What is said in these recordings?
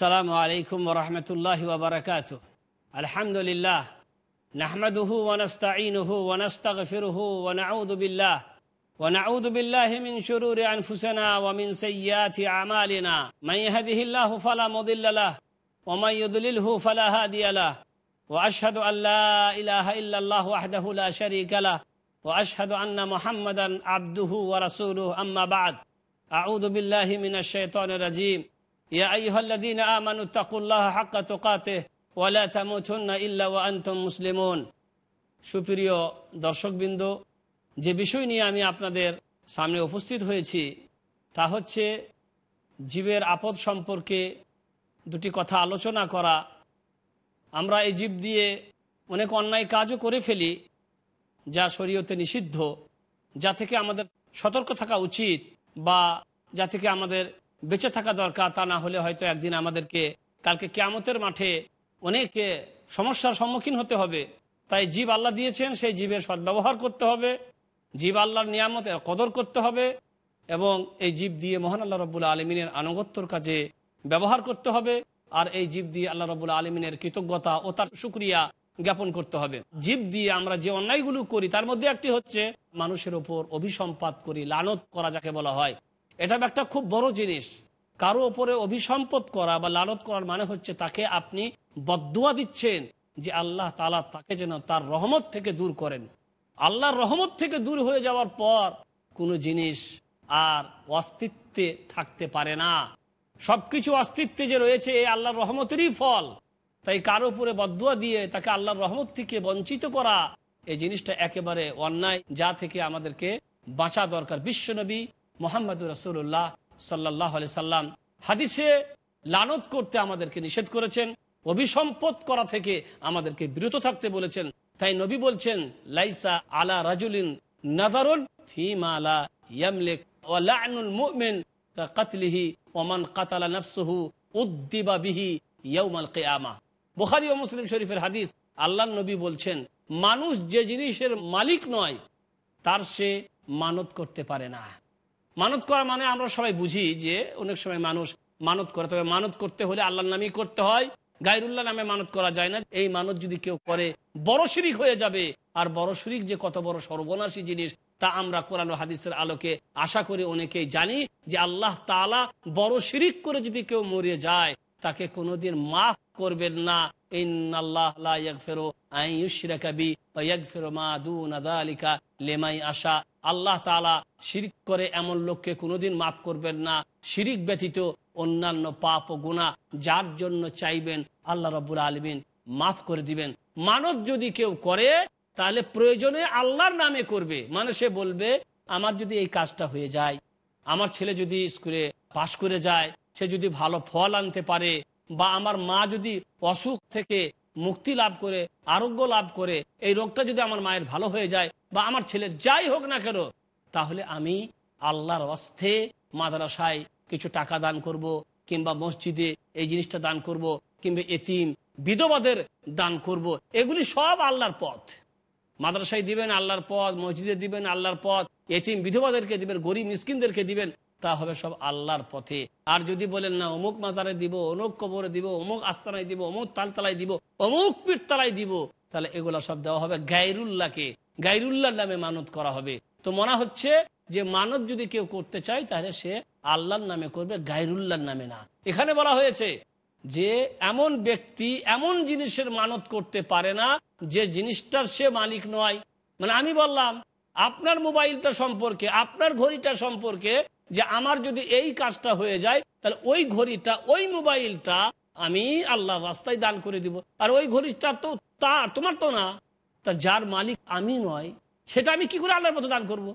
আসসালামু আলাইকুম ওরহমতুল্লাহ ওবরাকাত আলহামদুলিল্লাহ নাহমদুহু ওনস্তাইনুহু ওনস্তগফিরুহু ওনাউদুবিল্লাহ ونعوذ بالله من شرور أنفسنا ومن سيئات أعمالنا من يهده الله فلا مضل له ومن يضلله فلا هادي له وأشهد أن لا إله إلا الله وحده لا شريك له وأشهد أن محمدا عبده ورسوله أما بعد أعوذ بالله من الشيطان الرجيم يا أيها الذين آمنوا اتقوا الله حق تقاته ولا تموتن إلا وأنتم مسلمون সুপ্রিয় দর্শকবৃন্দ যে বিষয় নিয়ে আমি আপনাদের সামনে উপস্থিত হয়েছি তা হচ্ছে জীবের আপদ সম্পর্কে দুটি কথা আলোচনা করা আমরা এই জীব দিয়ে অনেক অন্যায় কাজও করে ফেলি যা শরীয়তে নিষিদ্ধ যা থেকে আমাদের সতর্ক থাকা উচিত বা যা থেকে আমাদের বেঁচে থাকা দরকার, তা না হলে হয়তো একদিন আমাদেরকে, কালকে কেয়ামতের মাঠে অনেক সমস্যার সম্মুখীন হতে হবে। তাই জীব আল্লাহ দিয়েছেন, সেই জীবের সদ্ব্যবহার করতে হবে। জীব আল্লাহর নিয়ামতের কদর করতে হবে এবং এই জীব দিয়ে মহান আল্লাহ রব্বুল আলমিনের আনুগত্যর কাজে ব্যবহার করতে হবে আর এই জীব দিয়ে আল্লাহ রবুল আলমিনের কৃতজ্ঞতা ও তার সুক্রিয়া জ্ঞাপন করতে হবে। জীব দিয়ে আমরা যে অন্যায়গুলো করি, তার মধ্যে একটি হচ্ছে মানুষের ওপর অভিসম্পাত করি, লানত করা যাকে বলা হয়। এটা একটা খুব বড় জিনিস। কারও ওপরে অভিসম্পদ করা বা লালত করার মানে হচ্ছে তাকে আপনি বদুয়া দিচ্ছেন যে আল্লাহ তালা তাকে যেন তার রহমত থেকে দূর করেন। আল্লাহর রহমত থেকে দূর হয়ে যাওয়ার পর কোনো জিনিস আর অস্তিত্বে থাকতে পারে না। সবকিছু অস্তিত্বে যে রয়েছে এই আল্লাহর রহমতেরই ফল। তাই কারও উপরে বদুয়া দিয়ে তাকে আল্লাহর রহমত থেকে বঞ্চিত করা এই জিনিসটা একেবারে অন্যায়, যা থেকে আমাদেরকে বাঁচা দরকার। বিশ্বনবী মোহাম্মদ রসুল্লাহ সাল্লাহ সাল্লাম হাদিসে লানত করতে আমাদেরকে নিষেধ করেছেন, অভিসম্পদ করা থেকে আমাদেরকে বিরত থাকতে বলেছেন। তাই নবী বলছেন, লাইসা আলা রাজুলিন নাদারুল ফিমা আলা ইয়ামলিক ওয়া মুমিন কাতলিহি ওমান কাতালা নাফসুহু উদ্দিবা বিহি ইয়াউমাল কিয়ামা। বুখারী ও মুসলিম শরীফের হাদিস, আল্লাহর নবী বলছেন, মানুষ যে জিনিসের মালিক নয়, তার সে মানত করতে পারে না। মানত করা মানে আমরা সবাই বুঝি যে অনেক সময় মানুষ মানত করে, তবে মানত করতে হলে আল্লাহর নামই করতে হয়। গাইরুল্লাহ নামে মানত করা যায় না। এই মানত যদি কেউ করে, বড় শিরিক হয়ে যাবে। আর বড় শিরিক যে কত বড় সর্বনাশী জিনিস, তা আমরা কোরআন হাদিসের আলোকে আশা করি অনেকেই জানি যে আল্লাহ তালা বড় শিরিক করে যদি কেউ মরে যায়, তাকে কোনোদিন মাফ করবেন না। আল্লাহ তালা শিরিক করে এমন লোককে কোনোদিন মাফ করবেন না। শিরিক ব্যতীত অন্যান্য পাপ ও গুণা যার জন্য চাইবেন আল্লাহ রবুল আলমিন মাফ করে দিবেন। মানত যদি কেউ করে, তাহলে প্রয়োজনে আল্লাহর নামে করবে। মানে সে বলবে, আমার যদি এই কাজটা হয়ে যায়, আমার ছেলে যদি স্কুলে পাশ করে যায়, সে যদি ভালো ফল আনতে পারে বা আমার মা যদি অসুখ থেকে মুক্তি লাভ করে, আরোগ্য লাভ করে, এই রোগটা যদি আমার মায়ের ভালো হয়ে যায় বা আমার ছেলের যাই হোক না কেন, তাহলে আমি আল্লাহর অস্থে মাদ্রাসায় কিছু টাকা দান করব কিংবা মসজিদে এই জিনিসটা দান করব কিংবা এতিম বিধবাদের দান করব। এগুলি সব আল্লাহর পথ। মাদ্রাসায় দিবেন আল্লাহর পথ, মসজিদে দিবেন আল্লাহর পথ, এতিম বিধবাদেরকে দিবেন, গরিব মিসকিনদেরকে দিবেন। তা হবে সব আল্লাহর পথে। আর যদি বলেন, না, অমুক মাজারে দিব, অমুক কবরে দিব, অমুক আস্তানায় দিব, অমুক তালতলায় দিব, অমুক পীরতলায় দিব, তাহলে এগুলো সব দেওয়া হবে গাইরুল্লাহকে গাইরুল্লাহ নামে মানত করা হবে। তো মনে হচ্ছে যে মানত যদি কেউ করতে চায়, তাহলে সে আল্লাহর নামে করবে গাইরুল্লাহর নামে না। এখানে বলা হয়েছে যে এমন ব্যক্তি এমন জিনিসের মানত করতে পারে না যে জিনিসটার সে মালিক নয়। মানে আমি বললাম, আপনার মোবাইলটা সম্পর্কে, আপনার ঘড়িটা সম্পর্কে যে আমার যদি এই কাজটা হয়ে যায়, তাহলে ওই ঘড়িটা, ওই মোবাইলটা আমি আল্লাহর রাস্তায় দান করে দিব। আর ওই ঘড়িটা তো তার, তোমার তো না। তা যার মালিক আমি নয়, সেটা আমি কি করে আল্লাহর মতো দান করব।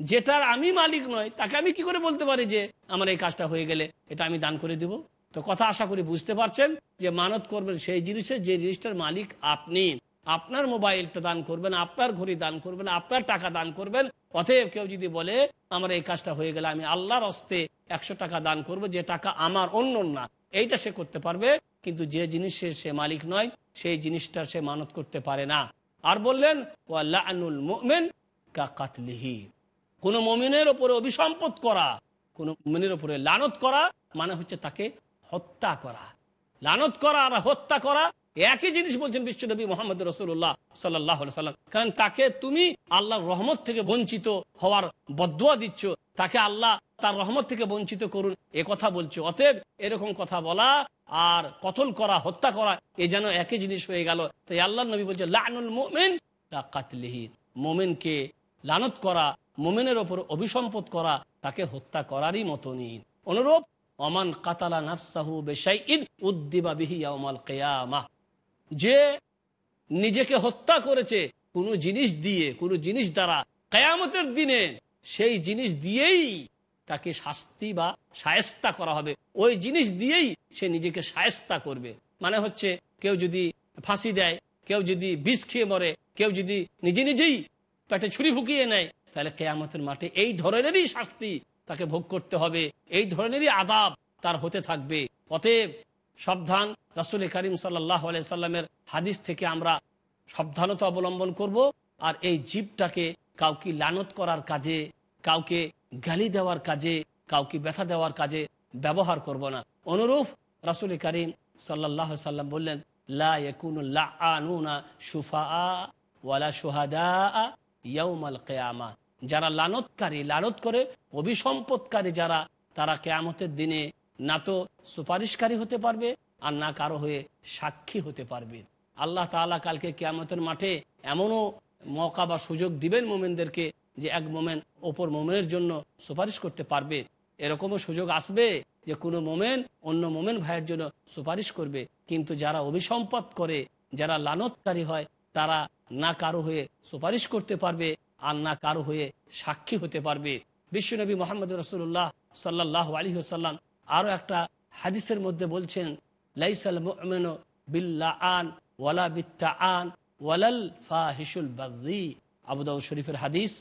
যেটার আমি মালিক নয়, তাকে আমি কি করে বলতে পারি যে আমার এই কাজটা হয়ে গেলে এটা আমি দান করে দিব? তো কথা আশা করি বুঝতে পারছেন যে মানত করবেন সেই জিনিসের যে জিনিসটার মালিক আপনি। আপনার মোবাইলটা দান করবেন, আপনার ঘড়ি দান করবেন, আপনার টাকা দান করবেন। অতএব কেউ যদি বলে, আমার এই কাজটা হয়ে গেলে আমি আল্লাহর হস্তে একশো টাকা দান করব, যে টাকা আমার, অন্য না। এইটা সে করতে পারবে, কিন্তু যে জিনিসের সে মালিক নয়, সেই জিনিসটা সে মানত করতে পারে না। আর বললেন ওয়াল্লাহুল মুমিন কা কাতলিহি। কোন মমিনের ওপরে অভিসম্পদ করা, কোনো মমিনের ওপরে লানত করা মানে হচ্ছে তাকে হত্যা করা। লানত করা আর হত্যা করা একই জিনিস বলছেন বিশ্বনবী মোহাম্মদ রসুল্লাহ সাল্লাহ সাল্লাম কারণ তাকে তুমি আল্লাহর রহমত থেকে বঞ্চিত হওয়ার বদুয়া দিচ্ছ, তাকে আল্লাহ তার রহমত থেকে বঞ্চিত করুন, এ কথা বলছো। অতএব এরকম কথা বলা আর কতল করা, হত্যা করা, এ যেন একই জিনিস হয়ে গেল। তাই আল্লাহ নবী বলছে, লানুল মোমেন কাতলিহি। মোমেনকে লানত করা, মোমেনের ওপর অভিসম্পদ করা, তাকে হত্যা করারই মতনই। অনুরূপ অমান কাতালা নাফসাহু বেশাইন উদ্দিবা বিহি ইয়াউমাল কিয়ামা। যে নিজেকে হত্যা করেছে কোনো জিনিস দিয়ে, কোনো জিনিস দ্বারা, কেয়ামতের দিনে সেই জিনিস দিয়েই তাকে শাস্তি বা সায়স্তা করা হবে। ওই জিনিস দিয়েই সে নিজেকে সায়স্তা করবে। মানে হচ্ছে, কেউ যদি ফাঁসি দেয়, কেউ যদি বিষ খেয়ে মরে, কেউ যদি নিজে নিজেই পেটে ছুরি ফুকিয়ে নেয়, তাহলে কেয়ামতের মাঠে এই ধরনেরই শাস্তি তাকে ভোগ করতে হবে, এই ধরনেরই আদাব তার হতে থাকবে। অতএব সাবধান। রাসুল করিম সাল্লাহ সাল্লামের হাদিস থেকে আমরা সাবধানতা অবলম্বন করব আর এই জীবটাকে কাউকে লানত করার কাজে, কাউকে গালি দেওয়ার কাজে, কাউকে ব্যথা দেওয়ার কাজে ব্যবহার করব না। অনুরূপ রাসুল করিম সাল্লাহ সাল্লাম বললেন যারা লানতকারী, লানত করে, অভিসম্পদকারী যারা, তারা কেয়ামতের দিনে না তো সুপারিশকারী হতে পারবে আর না কারও হয়ে সাক্ষী হতে পারবে। আল্লাহ তাআলা কালকে কেয়ামতের মাঠে এমনও মৌকা বা সুযোগ দিবেন মোমেনদেরকে যে এক মোমেন ওপর মোমেনের জন্য সুপারিশ করতে পারবে। এরকমও সুযোগ আসবে যে কোনো মোমেন অন্য মোমেন ভাইয়ের জন্য সুপারিশ করবে। কিন্তু যারা অভিসম্পদ করে, যারা লানতকারী হয়, তারা না কারও হয়ে সুপারিশ করতে পারবে আর না কারও হয়ে সাক্ষী হতে পারবে। বিশ্বনবী মোহাম্মদ রসুল্লাহ সাল্লাহ আলী সাল্লাম আরও একটা হাদিসের মধ্যে বলছেন, লাইসাল মুমিন বিল্লা আন ওয়ালা বিত্তা আন ওয়ালাল ফাহিসুল বাজি আবুদাউ শরীফের হাদিস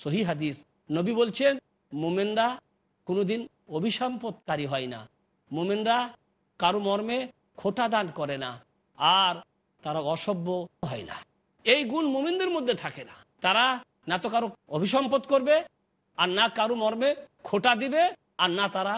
সহি হাদিস। নবী বলছেন, মোমেনরা কোনোদিন অভিসম্পদকারী হয় না। মোমেনরা কারও মর্মে খোটা দান করে না, আর তারা অসভ্য হয় না। এই গুণ মোমেনদের মধ্যে থাকে না। তারা না তো কারও অভিসম্পদ করবে, আর না কারও মর্মে খোটা দিবে, আর না তারা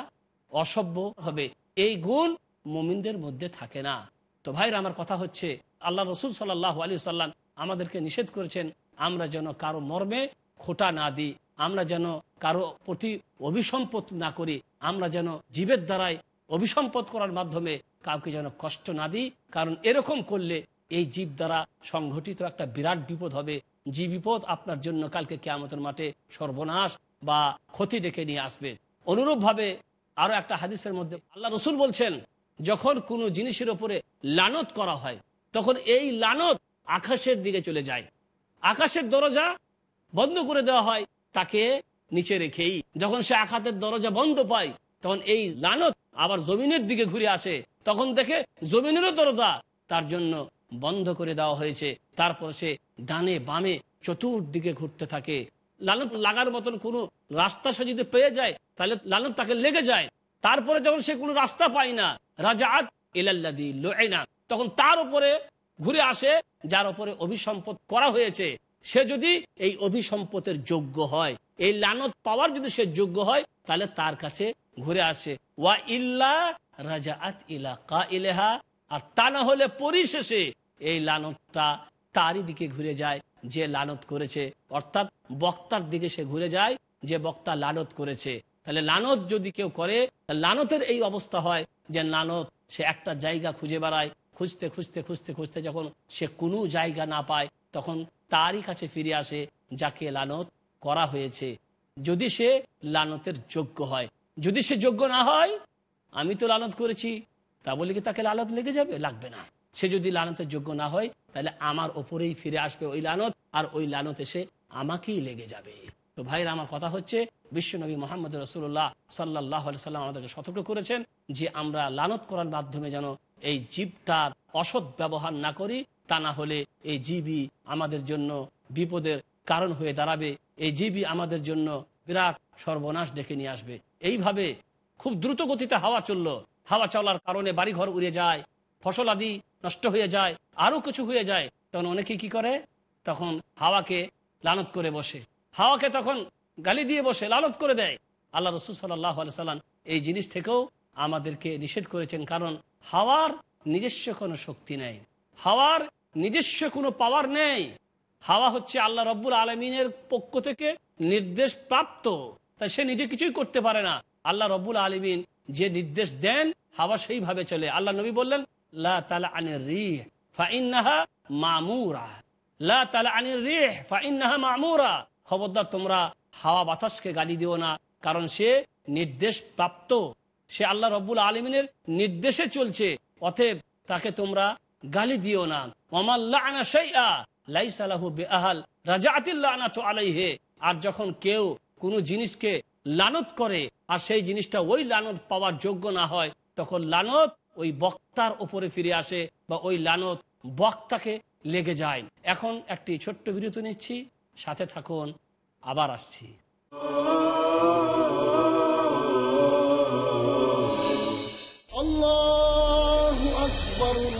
অসভ্য হবে। এই গুণ মোমিনদের মধ্যে থাকে না। তো ভাইরা, আমার কথা হচ্ছে, আল্লাহ রসুল সাল্লাহ আলী সাল্লাম আমাদেরকে নিষেধ করেছেন, আমরা যেন কারও মর্মে খোটা না দিই, আমরা যেন কারও প্রতি অভিসম্পদ না করি, আমরা যেন জীবের দ্বারাই অভিসম্পদ করার মাধ্যমে কাউকে যেন কষ্ট না দিই, কারণ এরকম করলে এই জীব দ্বারা সংঘটিত একটা বিরাট বিপদ হবে। যে বিপদ আপনার জন্য কালকে কেয়ামতের মাঠে সর্বনাশ বা ক্ষতি ডেকে নিয়ে আসবে। অনুরূপভাবে আরও একটা হাদিসের মধ্যে আল্লাহ রসুল বলছেন, যখন কোনো জিনিসের ওপরে লানত করা হয়, তখন এই লানত আকাশের দিকে চলে যায়। আকাশের দরজা বন্ধ করে দেওয়া হয় তাকে নিচে রেখেই। যখন সে আঘাতের দরজা বন্ধ পায়, তখন এই লানত আবার জমিনের দিকে ঘুরে আসে। তখন দেখে জমিনেরও দরজা তার জন্য বন্ধ করে দেওয়া হয়েছে। তারপর সে ডানে বামে চতুর্দিকে ঘুরতে থাকে। লালত লাগার মতন কোনো রাস্তা সে যদি পেয়ে যায়, তাহলে লালত তাকে লেগে যায়। তারপরে যখন সে কোনো রাস্তা পায় না রাজা আত এলাল্লাদি লোয়না তখন তার উপরে ঘুরে আসে, যার উপরে অভিসম্পদ করা হয়েছে। সে যদি এই অভিসম্পদের যোগ্য হয়, এই লানত পাওয়ার যদি সে যোগ্য হয়, তাহলে তার কাছে ঘুরে আসে। ওয়া ইল্লা রাজা আত ইলা কা ইলেহা আর তা না হলে পরিশেষে এই লানতটা তারই দিকে ঘুরে যায়। যে লানত করেছে, অর্থাৎ বক্তার দিকে সে ঘুরে যায়, যে বক্তা লানত করেছে। তাহলে লানত যদি কেউ করে লানতের এই অবস্থা হয় যে লানত সে একটা জায়গা খুঁজে বেড়ায়, খুঁজতে খুঁজতে খুঁজতে খুঁজতে যখন সে কোনো জায়গা না পায়, তখন তারই কাছে ফিরে আসে যাকে লানত করা হয়েছে। যদি সে লানতের যোগ্য হয়। যদি সে যোগ্য না হয়, আমি তো লানত করেছি, তা বলে কি তাকে লালত লেগে যাবে? লাগবে না। সে যদি লানতের যোগ্য না হয়, তাহলে আমার ওপরেই ফিরে আসবে ওই লানত, আর ওই লানত এসে আমাকেই লেগে যাবে। তো ভাইরা আমার কথা হচ্ছে বিশ্বনবী মোহাম্মদ রসুল্লাহ সাল্লাহ সাল্লাম আমাদেরকে সতর্ক করেছেন যে আমরা লানত করার মাধ্যমে যেন এই জীবটার অসৎ ব্যবহার না করি, তা না হলে এই জীবই আমাদের জন্য বিপদের কারণ হয়ে দাঁড়াবে। এই জীবই আমাদের জন্য বিরাট সর্বনাশ ডেকে নিয়ে আসবে। এইভাবে খুব দ্রুত গতিতে হাওয়া চলল। হাওয়া চলার কারণে বাড়িঘর উড়ে যায় ফসল আদি নষ্ট হয়ে যায় আরও কিছু হয়ে যায়, তখন অনেকে কি করে? তখন হাওয়াকে লানত করে বসে। হাওয়াকে তখন গালি দিয়ে বসে লালত করে দেয়। আল্লাহ রসুল সাল্লাহ সাল্লাম এই জিনিস থেকেও আমাদেরকে নিষেধ করেছেন, কারণ হাওয়ার নিজস্ব কোনো শক্তি নেই। হাওয়ার নিজস্ব কোনো পাওয়ার নেই। হাওয়া হচ্ছে আল্লাহ রব্বুল আলমিনের পক্ষ থেকে নির্দেশ প্রাপ্ত। তাই সে নিজে কিছুই করতে পারে না। আল্লাহ রব্বুল আলমিন যে নির্দেশ দেন, হাওয়া সেইভাবে চলে। আল্লাহ নবী বললেন খবরদার, তোমরা হাওয়া বাতাসকে গালি দিও না, কারণ সে নির্দেশ প্রাপ্ত সে আল্লাহ রব্বুল আলমিনের নির্দেশে চলছে, অতএব তাকে তোমরা গালি দিও না। আর যখন কেউ কোনো জিনিসকে লানত করে, আর সেই জিনিসটা ওই লানত পাওয়ার যোগ্য না হয়, তখন লানত ওই বক্তার ওপরে ফিরে আসে বা ওই লানত বক্তাকে লেগে যায়। এখন একটি ছোট্ট বিরত নিচ্ছি, সাথে থাকুন, আবার আসছি। আল্লাহ আকবর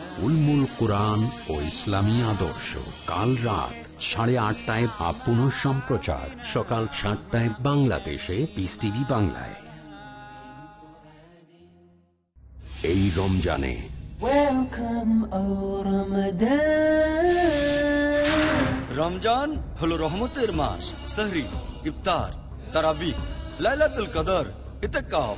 উলমুল কোরআন ও ইসলামী আদর্শ। কাল রাত সাড়ে আটটায় বা পুনঃ সম্প্রচার। সকাল সাতটায় বাংলাদেশে পিস টিভি বাংলায়। এই রমজানে রমজান হলো রহমতের মাস সাহরি ইফতার তারাবি লাইলাতুল কদর ইতেকাফ।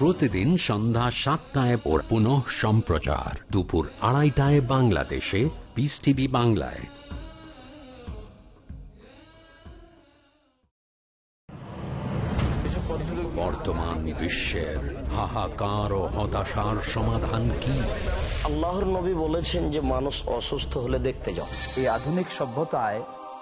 প্রতিদিন সন্ধ্যা সাতটায় ওর পুনঃ সম্প্রচার। দুপুর আড়াইটায় বাংলাদেশে পিস টিভি বাংলায়। বর্তমান বিশ্বের হাহাকার ও হতাশার সমাধান কি? আল্লাহর নবী বলেছেন যে মানুষ অসুস্থ হলে দেখতে যাও। এই আধুনিক সভ্যতায়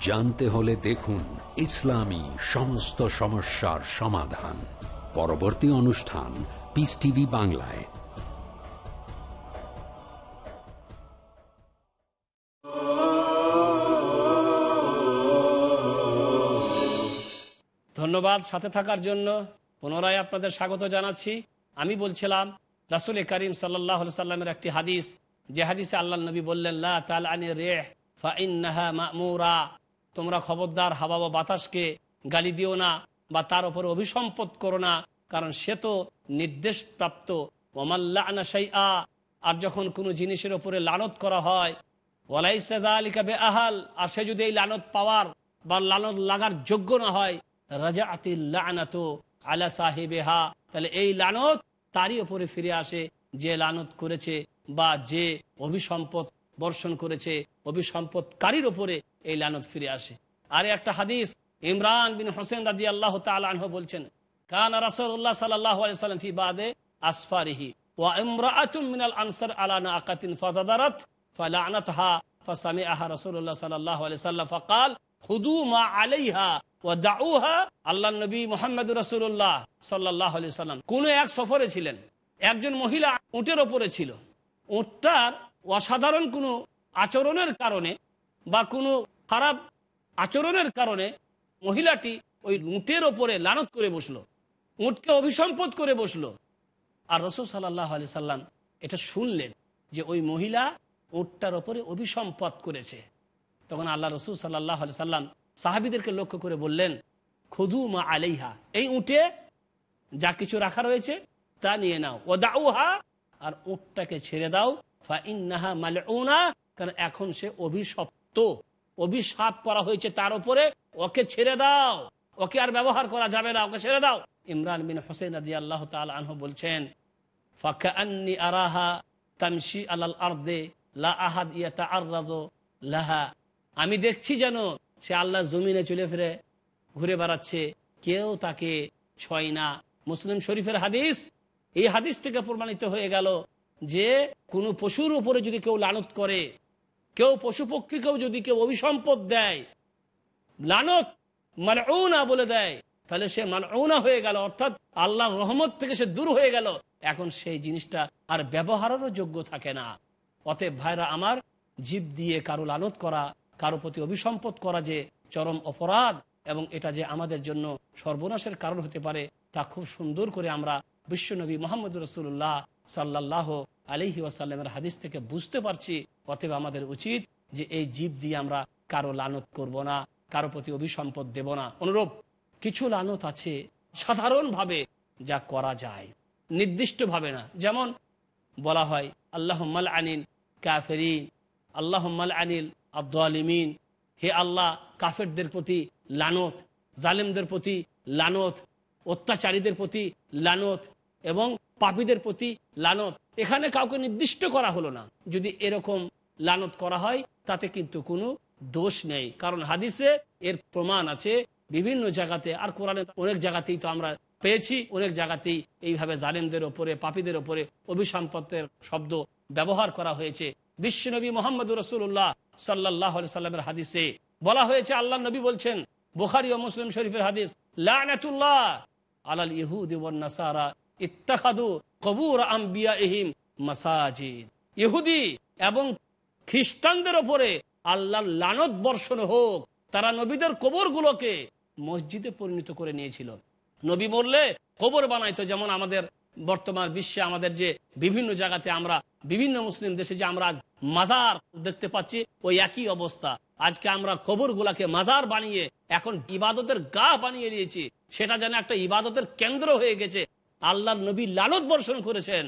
জানতে হলে দেখুন ইসলামী সমস্ত সমস্যার সমাধান। পরবর্তী অনুষ্ঠান পিস টিভি বাংলায়। ধন্যবাদ সাথে থাকার জন্য। পুনরায় আপনাদের স্বাগত জানাচ্ছি। আমি বলছিলাম, রাসুল করিম সাল্লাহ সাল্লামের একটি হাদিস। যে হাদিসে আল্লাহ নবী বললেন, লা তাল আনি রেহ। ফাইন্নাহা মামুরা। তোমরা খবরদার হাওয়া বা বাতাসকে গালি দিও না বা তার উপরে অভিসম্পদ করো না, কারণ সে তো নির্দেশ প্রাপ্ত ওমাল্লা সাই আ আর যখন কোনো জিনিসের ওপরে লানত করা হয় ওয়ালাইসাদা আলিকা বে আহাল আর সে যদি এই লানত পাওয়ার বা লানত লাগার যোগ্য না হয় রাজা আতিল্লানাত আলা সাহেবেহা। তাহলে এই লানত তারই ওপরে ফিরে আসে, যে লানত করেছে বা যে অভিসম্পদ বর্ষণ করেছে। অভিসম্পদকারীর ওপরে এই লানত ফিরে আসে। আর একটা হাদিস, ইমরান বিন হোসেন রাজি আল্লাহ তালহ বলছেন, কান রাসুল্লাহ সাল্লাহ ফি বাদে আসফারিহি মিনাল আনসার মা নবী সাল্লাম কোন এক সফরে ছিলেন, একজন মহিলা উটের ওপরে ছিল। উটটার অসাধারণ কোনো আচরণের কারণে বা কোনো খারাপ আচরণের কারণে মহিলাটি ওই উটের ওপরে লানত করে বসল, উটকে অভিসম্পদ করে বসল। আর রসুল সাল্লাহ আলি সাল্লাম এটা শুনলেন যে ওই মহিলা উটটার ওপরে অভিসম্পদ করেছে। তখন আল্লাহ রসুল সাল্লাহ আলি সাল্লাম সাহাবিদেরকে লক্ষ্য করে বললেন, খুদু মা আলাইহা, এই উটে যা কিছু রাখা রয়েছে তা নিয়ে নাও। ও দাউহা, আর উটটাকে ছেড়ে দাও, ফা ইন্নাহা মালউনা কারণ এখন সে অভিশপ্ত, অভিশাপ করা হয়েছে তার উপরে। ওকে ছেড়ে দাও। ওকে আর ব্যবহার করা যাবে না, ওকে ছেড়ে দাও। ইমরান বিন হোসেন আদি আল্লাহ তাল আনহু বলছেন আন্নি আরাহা লা আহাদ ইয়াতা লাহা। আমি দেখছি যেন সে আল্লাহ জমিনে চলে ফিরে, ঘুরে বেড়াচ্ছে। কেউ তাকে ছয় না। মুসলিম শরীফের হাদিস, এই হাদিস থেকে প্রমাণিত হয়ে গেল যে কোনো পশুর উপরে যদি কেউ লালত করে কেউ পশু পক্ষীকেও যদি কেউ অভিসম্পদ দেয়, লানত মালউনা বলে দেয়, তাহলে সে মালউনা হয়ে গেল, অর্থাৎ আল্লাহর রহমত থেকে সে দূর হয়ে গেল। এখন সেই জিনিসটা আর ব্যবহারেরও যোগ্য থাকে না। অতএব ভাইরা আমার, জীব দিয়ে কারও লানত করা, কারও প্রতি অভিসম্পদ করা যে চরম অপরাধ এবং এটা যে আমাদের জন্য সর্বনাশের কারণ হতে পারে, তা খুব সুন্দর করে আমরা বিশ্বনবী মোহাম্মদ রসুল্লাহ সাল্লাহ আলহি ওয়াসাল্লামের হাদিস থেকে বুঝতে পারছি, অতএব আমাদের উচিত যে এই জীব দিয়ে আমরা কারও লানত করব না, কারও প্রতি অভিসম্পদ দেব না। অনুরূপ কিছু লানত আছে সাধারণভাবে যা করা যায়, নির্দিষ্টভাবে না। যেমন বলা হয় আল্লাহ আনিল কাফেরিন আল্লাহ আনিল আব্দুলিমিন হে আল্লাহ, কাফেরদের প্রতি লানত, জালেমদের প্রতি লানত, অত্যাচারীদের প্রতি লানত এবং পাপীদের প্রতি লানত। এখানে কাউকে নির্দিষ্ট করা হলো না। যদি এরকম লানত করা হয়, তাতে কিন্তু কোনো দোষ নেই। কারণ হাদিসে এর প্রমাণ আছে, বিভিন্ন জায়গাতে, আর কোরআনে অনেক জায়গাতেই তো আমরা পেয়েছি, অনেক জায়গাতেই এইভাবে জালেমদের ওপরে, পাপীদের ওপরে অভিসম্পত্তের শব্দ ব্যবহার করা হয়েছে। বিশ্বনবী মোহাম্মদ রসুল্লাহ সাল্লাহ সাল্লামের হাদিসে বলা হয়েছে আল্লাহ নবী বলছেন, বুখারি ও মুসলিম শরীফের হাদিস, লানাতুল্লাহ আলাল ইহুদ নাসারা কবুর আম্বিয়া মাসাজিদ। ইহুদি এবং খ্রিস্টানদের ওপরে লানত বর্ষণ হোক, তারা নবীদের কবরগুলোকে মসজিদে পরিণত করে নিয়েছিল। নবী কবর বানাইতো যেমন আমাদের বর্তমান বিশ্বে আমাদের যে বিভিন্ন জায়গাতে আমরা, বিভিন্ন মুসলিম দেশে যে আমরা আজ মাজার দেখতে পাচ্ছি, ওই একই অবস্থা। আজকে আমরা কবর গুলাকে মাজার বানিয়ে, এখন ইবাদতের গা বানিয়ে নিয়েছি। সেটা যেন একটা ইবাদতের কেন্দ্র হয়ে গেছে আল্লাহ নবী লালত বর্ষণ করেছেন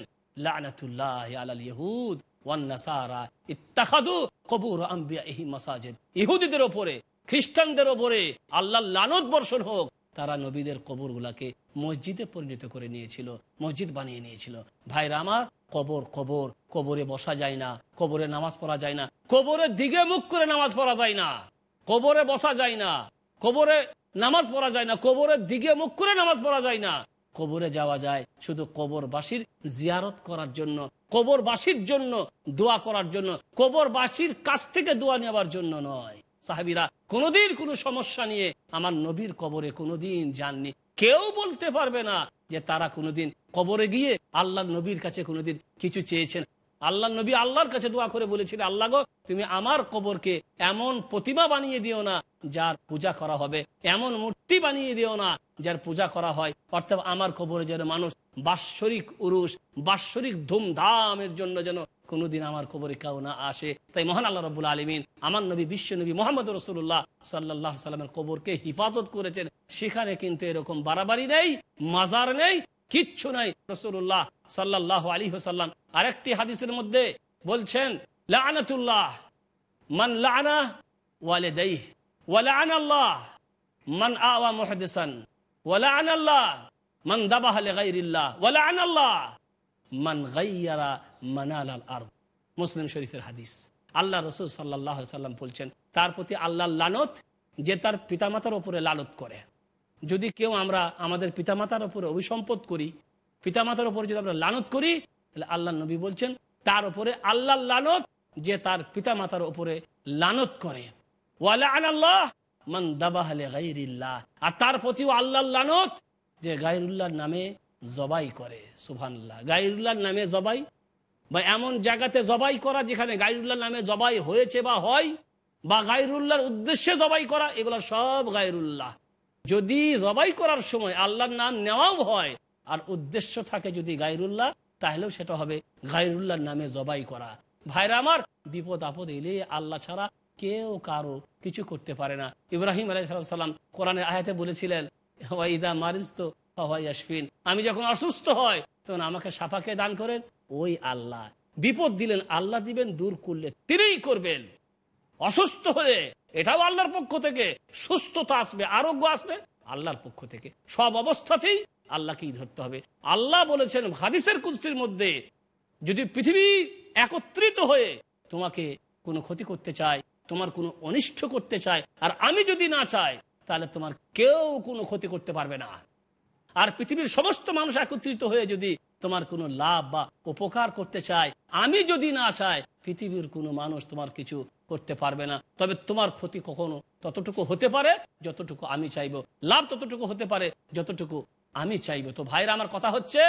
ইহুদিদের ওপরে, খ্রিস্টানদের ওপরে আল্লাহ বর্ষণ হোক, তারা নবীদের মসজিদে পরিণত করে নিয়েছিল, মসজিদ বানিয়ে নিয়েছিল। ভাইরা আমার, কবর কবর, কবরে বসা যায় না, কবরে নামাজ পড়া যায় না কবরের দিকে মুখ করে নামাজ পড়া যায় না, কবরে বসা যায় না, কবরে নামাজ পড়া যায় না কবরের দিকে মুখ করে নামাজ পড়া যায় না। কবরে যাওয়া যায়। শুধু কবরবাসীর জিয়ারত করার জন্য, কবরবাসীর জন্য দোয়া করার জন্য, কবরবাসীর কাছ থেকে দোয়া নেওয়ার জন্য নয়। সাহাবিরা কোনোদিন কোনো সমস্যা নিয়ে আমার নবীর কবরে কোনোদিন যাননি। কেউ বলতে পারবে না যে তারা কোনোদিন কবরে গিয়ে আল্লাহ নবীর কাছে কোনোদিন কিছু চেয়েছেন। আল্লাহ নবী আল্লাহর কাছে দোয়া করে বলেছিল আল্লাহ গো, তুমি আমার কবরকে এমন প্রতিমা বানিয়ে দিও না যার পূজা করা হবে। এমন মূর্তি বানিয়ে দিও না যার পূজা করা হয়। অর্থাৎ আমার কবরে যেন মানুষ বাৎসরিক উরুষ, বাৎসরিক ধুমধামের জন্য যেন কোনোদিন আমার কবরে কেউ না আসে। তাই মহান আল্লাহ রবুল আলমিন আমার নবী, বিশ্ব নবী মোহাম্মদ রসুল্লাহ সাল্লাহ সাল্লামের কবরকে হিফাজত করেছেন। সেখানে কিন্তু এরকম বাড়াবাড়ি নেই, মাজার নেই কিচ্ছু নাই রসুল্লাহ সাল্লাহ আলী সাল্লাম আরেকটি হাদিসের মধ্যে বলছেন, লানাতুল্লাহ মান লানা ওয়ালে দেই ওয়ালান আল্লাহ মান আওয়া মুহাদিসান ওয়ালান আল্লাহ মান দাবাহ লিগাইরিল্লাহ ওয়ালান আল্লাহ মান গাইয়ারা মানাল আল আর মুসলিম শরীফের হাদিস। আল্লাহ রসুল সাল্লাহ সাল্লাম বলছেন, তার প্রতি আল্লাহ লানত যে তার পিতামাতার ওপরে লালত করে। যদি কেউ আমরা আমাদের পিতামাতার ওপরে অভিসম্পদ করি, পিতামাতার ওপরে যদি আমরা লানত করি, তাহলে আল্লাহ নবী বলছেন, তার উপরে আল্লাহ লানত যে তার পিতামাতার ওপরে লানত করে। মান গাইরিল্লাহ আর তার প্রতিও আল্লাহ লানত যে গাইরুল্লাহর নামে জবাই করে, সুবহানাল্লাহ। গাইরুল্লাহর নামে জবাই বা এমন জায়গাতে জবাই করা যেখানে গাইরুল্লাহর নামে জবাই হয়েছে বা হয়, বা গাইরুল্লাহর উদ্দেশ্যে জবাই করা, এগুলো সব গাইরুল্লাহ যদি জবাই করার সময় আল্লাহর নাম নেওয়াও হয়, আর উদ্দেশ্য থাকে যদি গাইরুল্লাহ তাহলেও সেটা হবে গাইরুল্লাহর নামে জবাই করা। ভাইরা আমার, বিপদ আপদ এলে আল্লাহ ছাড়া কেউ কারও কিছু করতে পারে না। ইব্রাহিম আলাইসাল্লাম কোরআনের আয়াতে বলেছিলেন ওয়াইদা মারিস তো আসফিন আমি যখন অসুস্থ হয় তখন আমাকে সাফাকে দান করেন? ওই আল্লাহ। বিপদ দিলেন, আল্লাহ দিবেন, দূর করলে তিনিই করবেন। অসুস্থ হলে এটাও আল্লাহর পক্ষ থেকে। সুস্থতা আসবে, আরোগ্য আসবে আল্লাহর পক্ষ থেকে। সব অবস্থাতেই আল্লাহকেই ধরতে হবে। আল্লাহ বলেছেন হাদিসের কুস্তির মধ্যে, যদি পৃথিবী একত্রিত হয়ে তোমাকে কোনো ক্ষতি করতে চায়, তোমার কোনো অনিষ্ট করতে চায়, আর আমি যদি না চাই, তাহলে তোমার কেউ কোনো ক্ষতি করতে পারবে না। আর পৃথিবীর সমস্ত মানুষ একত্রিত হয়ে যদি তোমার কোনো লাভ বা উপকার করতে চায়, আমি যদি না চাই পৃথিবীর কোনো মানুষ তোমার কিছু করতে পারবে না। তবে তোমার ক্ষতি কখনো ততটুকু হতে পারে যতটুকু আমি চাইব। লাভ ততটুকু হতে পারে যতটুকু আমি চাইব। তো ভাইরা, আমার কথা হচ্ছে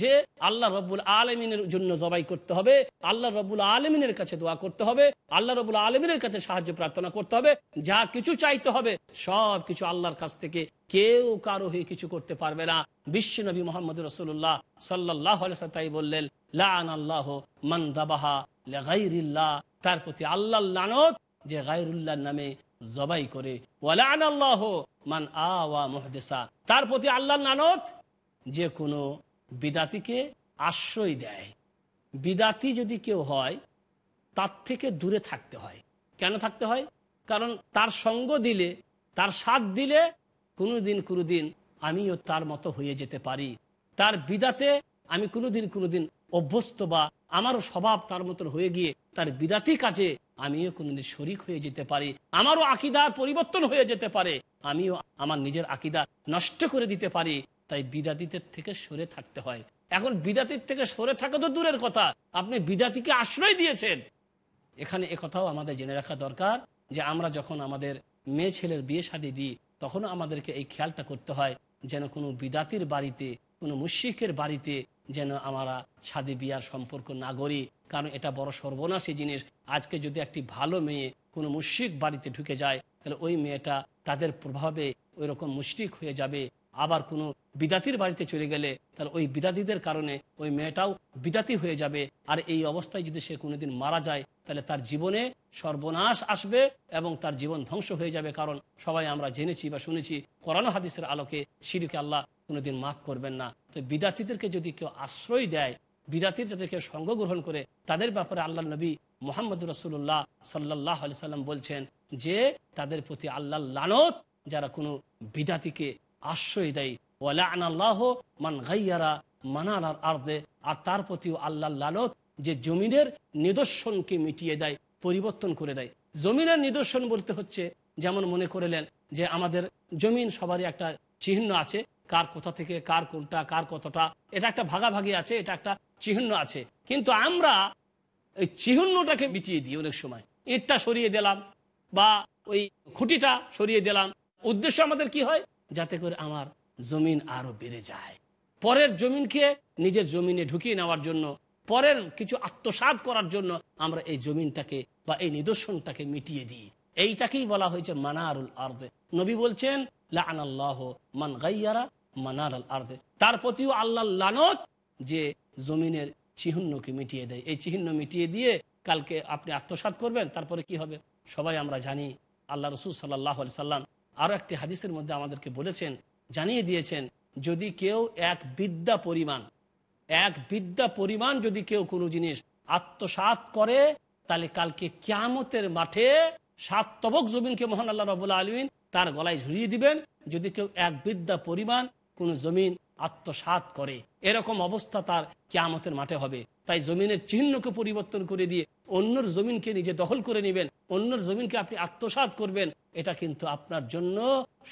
যে আল্লাহ রব্বুল আলমিনের জন্য জবাই করতে হবে। আল্লাহ রব্বুল আলমিনের কাছে দোয়া করতে হবে। আল্লাহ রব্বুল আলমিনের কাছে সাহায্য প্রার্থনা করতে হবে। যা কিছু চাইতে হবে সব কিছু আল্লাহর কাছ থেকে। কেউ কারও হয়ে কিছু করতে পারবে না। বিশ্ব নবী মোহাম্মদ রসুল্লাহ সাল্লাহ তাই বললেন লান আল্লাহ মান দাবাহা। গাইরিল্লাহ তার প্রতি আল্লাহ লানত যে গাইরুল্লাহর নামে জবাই করে। ওয়ালান আল্লাহ মান আওয়া মহদেসা, তার প্রতি আল্লাহ নানত যে কোনো বিদাতিকে আশ্রয় দেয়। বিদাতি যদি কেউ হয়, তার থেকে দূরে থাকতে হয়। কেন থাকতে হয়? কারণ তার সঙ্গ দিলে, তার সাথ দিলে কোনোদিন কোনোদিন আমিও তার মতো হয়ে যেতে পারি। তার বিদাতে আমি কোনোদিন কোনোদিন অভ্যস্ত বা আমারও স্বভাব তার মতন হয়ে গিয়ে তার বিদাতি কাজে আমিও কোনোদিন শরিক হয়ে যেতে পারি। আমারও আকিদার পরিবর্তন হয়ে যেতে পারে। আমিও আমার নিজের আকিদা নষ্ট করে দিতে পারি। তাই বিদাতিদের থেকে সরে থাকতে হয়। এখন বিদাতির থেকে সরে থাকা তো দূরের কথা। আপনি বিদাতিকে আশ্রয় দিয়েছেন। এখানে কথাও আমাদের জেনে রাখা দরকার যে আমরা যখন আমাদের মেয়ে ছেলের বিয়ে শাদী দিই, তখনও আমাদেরকে এই খেয়ালটা করতে হয় যেন কোনো বিদাতির বাড়িতে কোনো মুশিকের বাড়িতে যেন আমরা শাদী বিয়ার সম্পর্ক না করি কারণ এটা বড় সর্বনাশী জিনিস। আজকে যদি একটি ভালো মেয়ে কোনো মুশ্রিক বাড়িতে ঢুকে যায়, তাহলে ওই মেয়েটা তাদের প্রভাবে ওই রকম মুশ্রিক হয়ে যাবে। আবার কোনো বিদাতির বাড়িতে চলে গেলে তাহলে ওই বিদাতিদের কারণে ওই মেয়েটাও বিদাতি হয়ে যাবে। আর এই অবস্থায় যদি সে কোনোদিন মারা যায়, তাহলে তার জীবনে সর্বনাশ আসবে এবং তার জীবন ধ্বংস হয়ে যাবে। কারণ সবাই আমরা জেনেছি বা শুনেছি, কোরআন হাদিসের আলোকে সিঁড়িকে আল্লাহ কোনোদিন মাফ করবেন না। তো বিদাতিদেরকে যদি কেউ আশ্রয় দেয়, বিদাতির যাদেরকে সঙ্গ গ্রহণ করে, তাদের ব্যাপারে আল্লাহ নবী মোহাম্মদ রসুল্লাহ সাল্লাহ আলি সাল্লাম বলছেন যে, তাদের প্রতি আল্লাহ লানত, যারা কোনো বিদাতিকে আশ্রয় দেয়। ওয়ালান আল্লাহ মান গাইয়ারা মানার আর্দে। আর তার প্রতিও আল্লাহ লালত যে জমিনের নিদর্শনকে মিটিয়ে দেয়, পরিবর্তন করে দেয়। জমিনের নিদর্শন বলতে হচ্ছে, যেমন মনে করলেন যে আমাদের জমিন সবারই একটা চিহ্ন আছে, কার কোথা থেকে কার কোনটা, কার কতটা। এটা একটা ভাগাভাগি আছে, এটা একটা চিহ্ন আছে। কিন্তু আমরা ওই চিহ্নটাকে মিটিয়ে দিই অনেক সময়। ইটটা সরিয়ে দিলাম বা ওই খুঁটিটা সরিয়ে দিলাম। উদ্দেশ্য আমাদের কি হয়? যাতে করে আমার জমিন আরও বেড়ে যায়। পরের জমিনকে নিজের জমিনে ঢুকিয়ে নেওয়ার জন্য, পরের কিছু আত্মসাত করার জন্য আমরা এই জমিনটাকে বা এই নিদর্শনটাকে মিটিয়ে দিই। এইটাকেই বলা হয়েছে মানারুল আর্দে। নবী বলছেন মান গাইয়ারা মানার আল আর্দে। তার প্রতিও আল্লাহ লানত যে জমিনের চিহ্নকে মিটিয়ে দেয়। এই চিহ্ন মিটিয়ে দিয়ে কালকে আপনি আত্মসাত করবেন, তারপরে কি হবে? সবাই আমরা জানি, আল্লাহ রসুল সাল্লাহ সাল্লাম আরও একটি হাদিসের মধ্যে আমাদেরকে বলেছেন, জানিয়ে দিয়েছেন, যদি কেউ এক বিদ্যা পরিমাণ, এক বিদ্যা পরিমাণ যদি কেউ কোনো জিনিস আত্মসাত করে, তাহলে কালকে ক্যামতের মাঠে সাত তবক জমিনকে মহান আল্লাহ রবুল্লা আলমিন তার গলায় ঝুলিয়ে দিবেন। যদি কেউ এক বিদ্যা পরিমাণ কোনো জমিন আত্মসাত করে, এরকম অবস্থা তার ক্যামতের মাঠে হবে। তাই জমিনের চিহ্নকে পরিবর্তন করে দিয়ে অন্যর জমিনকে নিজে দখল করে নেবেন, অন্যর জমিনকে আপনি আত্মসাত করবেন, এটা কিন্তু আপনার জন্য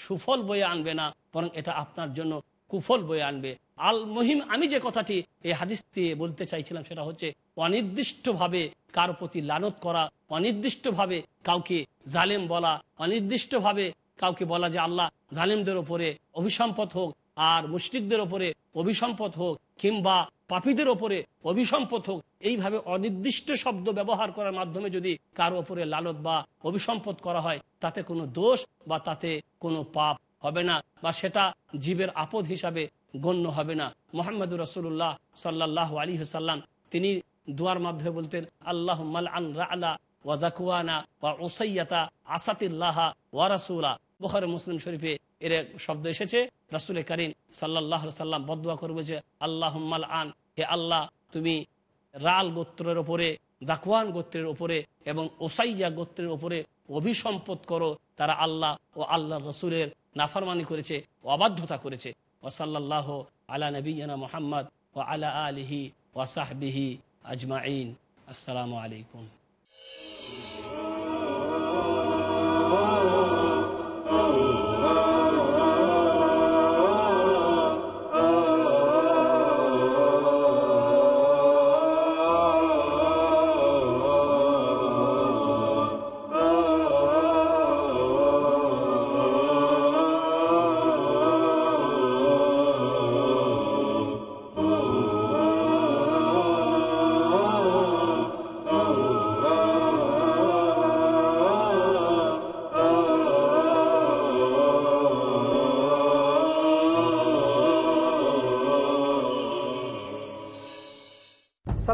সুফল বয়ে আনবে না, বরং এটা আপনার জন্য কুফল বয়ে আনবে। আল মহিম, আমি যে কথাটি এই হাদিস দিয়ে বলতে চাইছিলাম সেটা হচ্ছে, অনির্দিষ্টভাবে কার প্রতি লানত করা, অনির্দিষ্টভাবে কাউকে জালেম বলা, অনির্দিষ্টভাবে কাউকে বলা যে আল্লাহ জালেমদের ওপরে অভিসম্পদ হোক আর মুশরিকদের ওপরে অভিসম্পদ হোক কিংবা পাপীদের ওপরে অভিসম্পদ হোক, এইভাবে অনির্দিষ্ট শব্দ ব্যবহার করার মাধ্যমে যদি কারও ওপরে লালত বা অভিসম্পদ করা হয়, তাতে কোনো দোষ বা তাতে কোনো পাপ হবে না বা সেটা জীবের আপদ হিসাবে গণ্য হবে না। মোহাম্মদ রসুল্লাহ সাল্লাহ আলী সাল্লাম তিনি দুয়ার মাধ্যমে বলতেন আল্লাহ আন রালা ওয়া জাকুয়ানা ওয়া ওসাইয়াতা আসাতিল্লাহা ওয়া রাসুলা। বখারে মুসলিম শরীফে এর শব্দ এসেছে। রাসুল করিম সাল্লাহ সাল্লাম বদুয়া করবে যে আল্লাহ আন, হে আল্লাহ, তুমি রাল গোত্রের ওপরে দাকুয়ান গোত্রের ওপরে এবং ওসাইয়া গোত্রের ওপরে অভিসম্পদ করো। তারা আল্লাহ ও আল্লাহ রসুলের নাফরমানি করেছে ও অবাধ্যতা করেছে। ওসাল্লাহ আলা নবীনা মোহাম্মদ ও আলা আলিহি ওয়াসাহবিহি আজমাইন। আসসালামু আলাইকুম।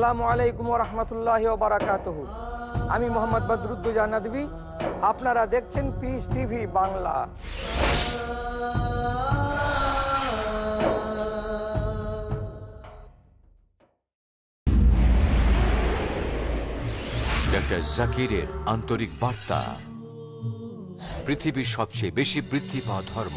আসসালামু আলাইকুম রহমতুল্লাহ বারাকাত আমি মোহাম্মদ বদরুদ্দুজা নদী আপনারা দেখছেন পিস টিভি বাংলা। জাকিরের আন্তরিক বার্তা। পৃথিবীর সবচেয়ে বেশি বৃদ্ধি পাওয়া ধর্ম।